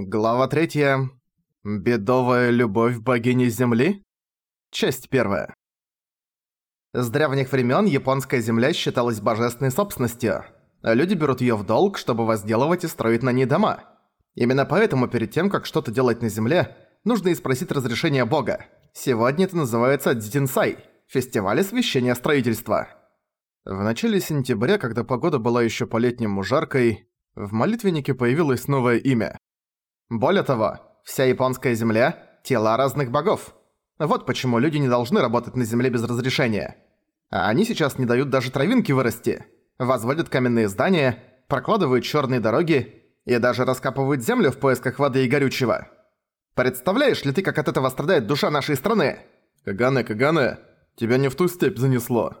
Глава 3. Бедовая любовь богини Земли? Часть 1. С древних времен японская земля считалась божественной собственностью. Люди берут ее в долг, чтобы возделывать и строить на ней дома. Именно поэтому перед тем, как что-то делать на земле, нужно и спросить разрешения бога. Сегодня это называется Дзитинсай – фестиваль освящения строительства. В начале сентября, когда погода была еще по-летнему жаркой, в молитвеннике появилось новое имя более того, вся японская земля – тела разных богов. Вот почему люди не должны работать на земле без разрешения. А они сейчас не дают даже травинки вырасти. Возводят каменные здания, прокладывают черные дороги и даже раскапывают землю в поисках воды и горючего. Представляешь ли ты, как от этого страдает душа нашей страны? Кагане, Кагане, тебя не в ту степь занесло.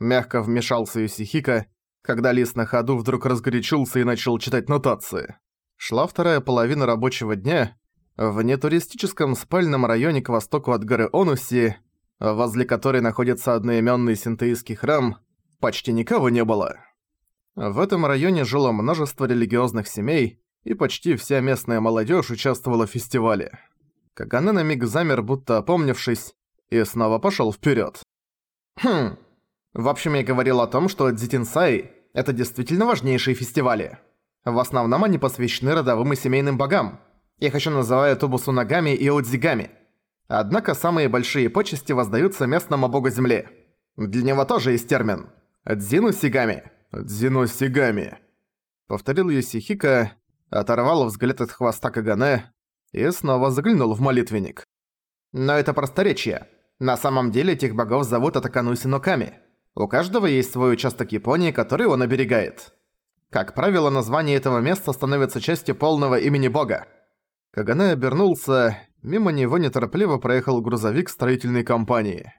Мягко вмешался Юсихика, когда лис на ходу вдруг разгорячился и начал читать нотации. Шла вторая половина рабочего дня. В нетуристическом спальном районе к востоку от горы Онуси, возле которой находится одноименный синтеистский храм, почти никого не было. В этом районе жило множество религиозных семей, и почти вся местная молодежь участвовала в фестивале. Кагане на миг замер, будто опомнившись, и снова пошел вперед. Хм. В общем, я говорил о том, что Дзитинсай – это действительно важнейшие фестивали. В основном они посвящены родовым и семейным богам. Их еще называют Убусунагами и Удзигами. Однако самые большие почести воздаются местному богу земли. Для него тоже есть термин. Дзину Сигами. Дзину Сигами. Повторил Юсихика, оторвал взгляд от хвоста Кагане и снова заглянул в молитвенник. Но это просторечие. На самом деле этих богов зовут Атакануси Ноками. У каждого есть свой участок Японии, который он оберегает. Как правило, название этого места становится частью полного имени бога. Каганэ обернулся, мимо него неторопливо проехал грузовик строительной компании.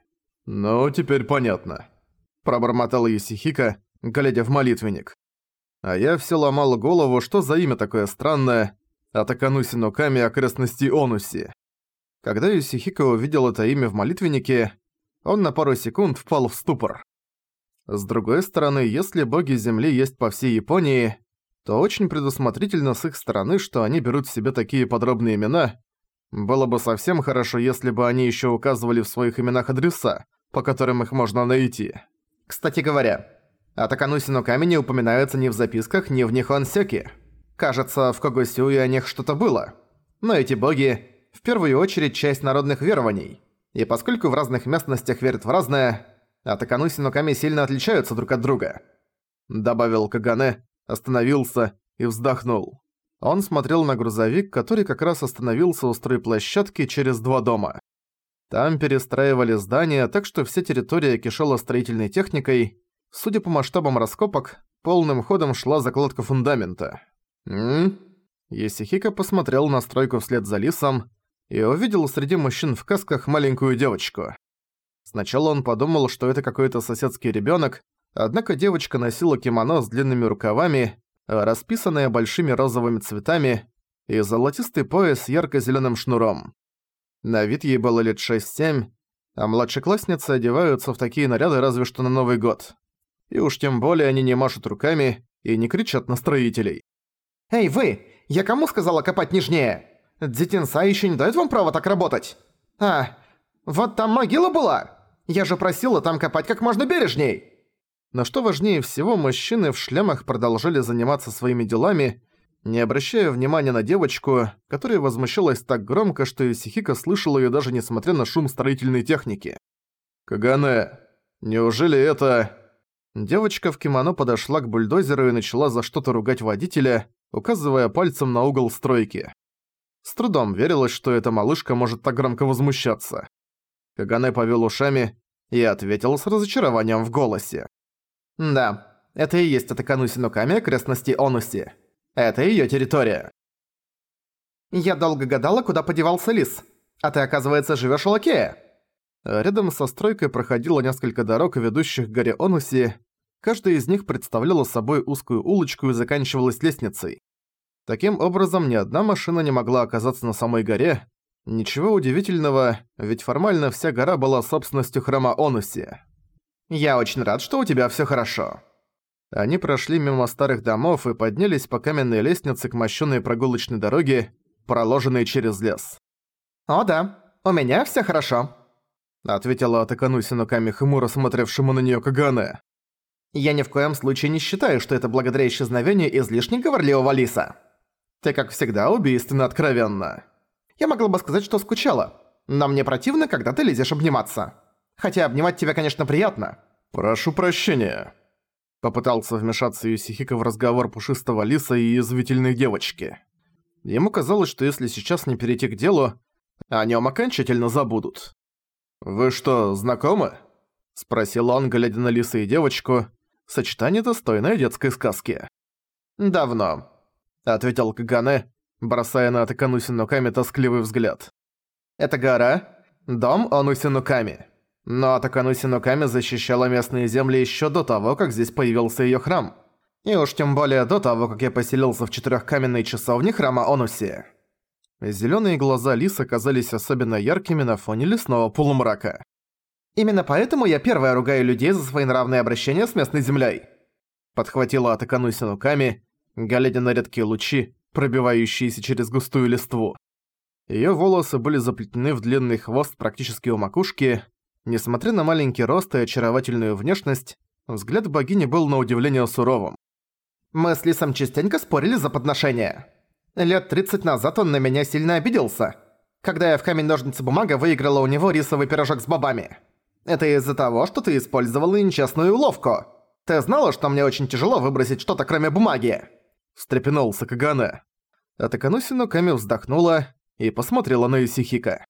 «Ну, теперь понятно», – пробормотал Юсихика, глядя в молитвенник. А я все ломал голову, что за имя такое странное Атакануси Ноками окрестности Онуси. Когда Юсихика увидел это имя в молитвеннике, он на пару секунд впал в ступор. С другой стороны, если боги Земли есть по всей Японии, то очень предусмотрительно с их стороны, что они берут себе такие подробные имена. Было бы совсем хорошо, если бы они еще указывали в своих именах адреса, по которым их можно найти. Кстати говоря, о Таканусину камени упоминаются ни в записках, ни в Нихонсёке. Кажется, в Когосюе о них что-то было. Но эти боги, в первую очередь, часть народных верований. И поскольку в разных местностях верят в разное, а Такануси Ноками сильно отличаются друг от друга», — добавил Кагане, остановился и вздохнул. Он смотрел на грузовик, который как раз остановился у стройплощадки через два дома. Там перестраивали здания, так что вся территория кишела строительной техникой. Судя по масштабам раскопок, полным ходом шла закладка фундамента. «М?», Есихика посмотрел на стройку вслед за Лисом и увидел среди мужчин в касках маленькую девочку. Сначала он подумал, что это какой-то соседский ребёнок, однако девочка носила кимоно с длинными рукавами, расписанное большими розовыми цветами, и золотистый пояс с ярко-зелёным шнуром. На вид ей было лет 6-7, а младшеклассницы одеваются в такие наряды разве что на Новый год. И уж тем более они не машут руками и не кричат на строителей. «Эй, вы! Я кому сказала копать нежнее? Дзитинса ещё не даёт вам право так работать? А, вот там могила была!» Я же просила там копать как можно бережней!» Но что важнее всего, мужчины в шлемах продолжали заниматься своими делами, не обращая внимания на девочку, которая возмущалась так громко, что Исихика слышал её даже несмотря на шум строительной техники. «Кагане, неужели это...» Девочка в кимоно подошла к бульдозеру и начала за что-то ругать водителя, указывая пальцем на угол стройки. С трудом верилось, что эта малышка может так громко возмущаться. Кагане повел ушами и ответил с разочарованием в голосе. «Да, это и есть Атакануси Нуками окрестности Онуси. Это её территория». «Я долго гадала, куда подевался лис. А ты, оказывается, живёшь в Лакее». Рядом со стройкой проходило несколько дорог, ведущих к горе Онуси. Каждая из них представляла собой узкую улочку и заканчивалась лестницей. Таким образом, ни одна машина не могла оказаться на самой горе, Ничего удивительного, ведь формально вся гора была собственностью храма Онуси. «Я очень рад, что у тебя всё хорошо». Они прошли мимо старых домов и поднялись по каменной лестнице к мощённой прогулочной дороге, проложенный через лес. «О да, у меня всё хорошо», — ответила Атакануси Нуками хмуро смотревшему на неё Кагане. «Я ни в коем случае не считаю, что это благодаря исчезновению излишне говорливого лиса. Ты, как всегда, убийственно откровенна. Я могла бы сказать, что скучала, но мне противно, когда ты лезешь обниматься. Хотя обнимать тебя, конечно, приятно». «Прошу прощения», — попытался вмешаться Юсихика в разговор пушистого лиса и язвительной девочки. Ему казалось, что если сейчас не перейти к делу, о нём окончательно забудут. «Вы что, знакомы?» — спросил он, глядя на лиса и девочку. Сочетание достойное детской сказки. «Давно», — ответил Кагане, бросая на Атакануси Нуками тоскливый взгляд. «Это гора? Дом Онуси Нуками. Но Атакануси Нуками защищала местные земли ещё до того, как здесь появился её храм. И уж тем более до того, как я поселился в четырёхкаменной часовне храма Онуси». Зелёные глаза Лиса казались особенно яркими на фоне лесного полумрака. «Именно поэтому я первая ругаю людей за своенравное обращение с местной землей», подхватила Атакану Синуками, глядя на редкие лучи, пробивающиеся через густую листву. Её волосы были заплетены в длинный хвост практически у макушки. Несмотря на маленький рост и очаровательную внешность, взгляд богини был на удивление суровым. «Мы с Лисом частенько спорили за подношение. Лет 30 назад он на меня сильно обиделся, когда я в камень-ножницы-бумага выиграла у него рисовый пирожок с бобами. Это из-за того, что ты использовала нечестную уловку. Ты знала, что мне очень тяжело выбросить что-то кроме бумаги?» Встрепенулся Кагане. Атакануси Ноками вздохнула и посмотрела на Исихика.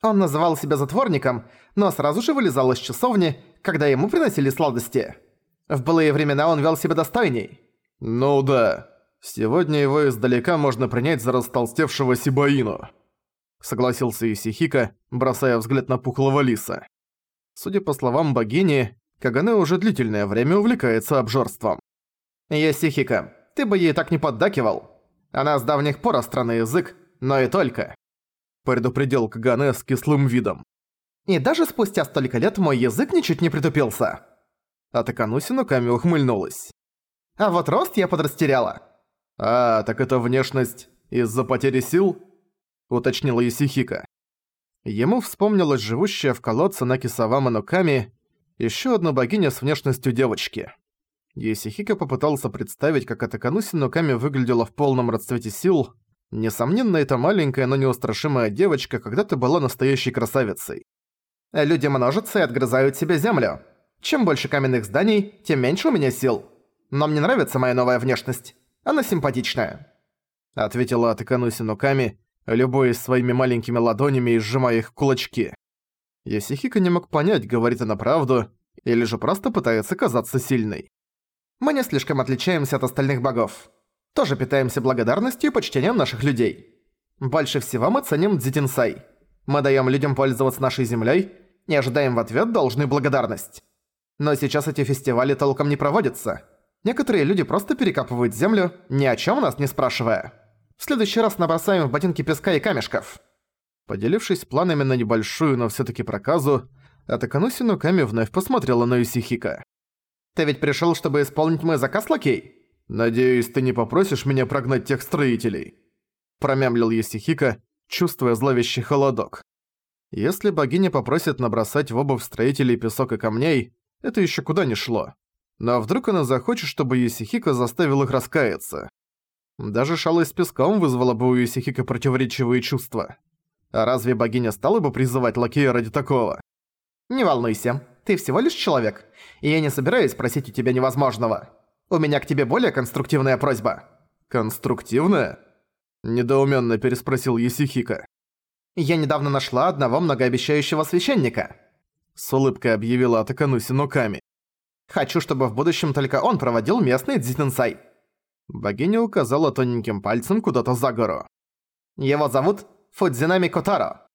Он называл себя затворником, но сразу же вылезал из часовни, когда ему приносили сладости. В былые времена он вел себя достойней. «Ну да», Сегодня его издалека можно принять за растолстевшего Сибаину. Согласился Исихика, бросая взгляд на пухлого лиса. Судя по словам богини, Кагане уже длительное время увлекается обжорством. «Исихика, ты бы ей так не поддакивал. Она с давних пор остранный язык, но и только», — предупредил Кагане с кислым видом. «И даже спустя столько лет мой язык ничуть не притупился». Атакануси Нуками ухмыльнулась. «А вот рост я подрастеряла. «А, так это внешность из-за потери сил?» – уточнила Исихика. Ему вспомнилась живущая в колодце Накисавама Ноками ещё одна богиня с внешностью девочки. Исихика попытался представить, как Атакануси Ноками выглядела в полном расцвете сил. Несомненно, эта маленькая, но неустрашимая девочка когда-то была настоящей красавицей. «Люди множатся и отгрызают себе землю. Чем больше каменных зданий, тем меньше у меня сил. Но мне нравится моя новая внешность. Она симпатичная», — ответила Атакануси Нуками, любуясь своими маленькими ладонями и сжимая их в кулачки. Ясихика не мог понять, говорит она правду, или же просто пытается казаться сильной. «Мы не слишком отличаемся от остальных богов. Тоже питаемся благодарностью и почтением наших людей. Больше всего мы ценим Дзитинсай. Мы даем людям пользоваться нашей землей и ожидаем в ответ должную благодарность. Но сейчас эти фестивали толком не проводятся». Некоторые люди просто перекапывают землю, ни о чем нас не спрашивая. В следующий раз набросаем в ботинки песка и камешков». Поделившись планами на небольшую, но все таки проказу, Атакануси Нуками вновь посмотрела на Юсихика. «Ты ведь пришел, чтобы исполнить мой заказ, Лакей?» «Надеюсь, ты не попросишь меня прогнать тех строителей?» Промямлил Юсихика, чувствуя зловещий холодок. Если богиня попросит набросать в обувь строителей песок и камней, это еще куда не шло. Но вдруг она захочет, чтобы Юсихико заставил их раскаяться? Даже шалость с песком вызвала бы у Юсихико противоречивые чувства. А разве богиня стала бы призывать лакея ради такого? «Не волнуйся, ты всего лишь человек, и я не собираюсь просить у тебя невозможного. У меня к тебе более конструктивная просьба». «Конструктивная?» – недоуменно переспросил Есихика. «Я недавно нашла одного многообещающего священника», – с улыбкой объявила Атакануси Ноками. Хочу, чтобы в будущем только он проводил местный дзитенсай». Богиня указала тоненьким пальцем куда-то за гору. «Его зовут Фудзинами Котаро.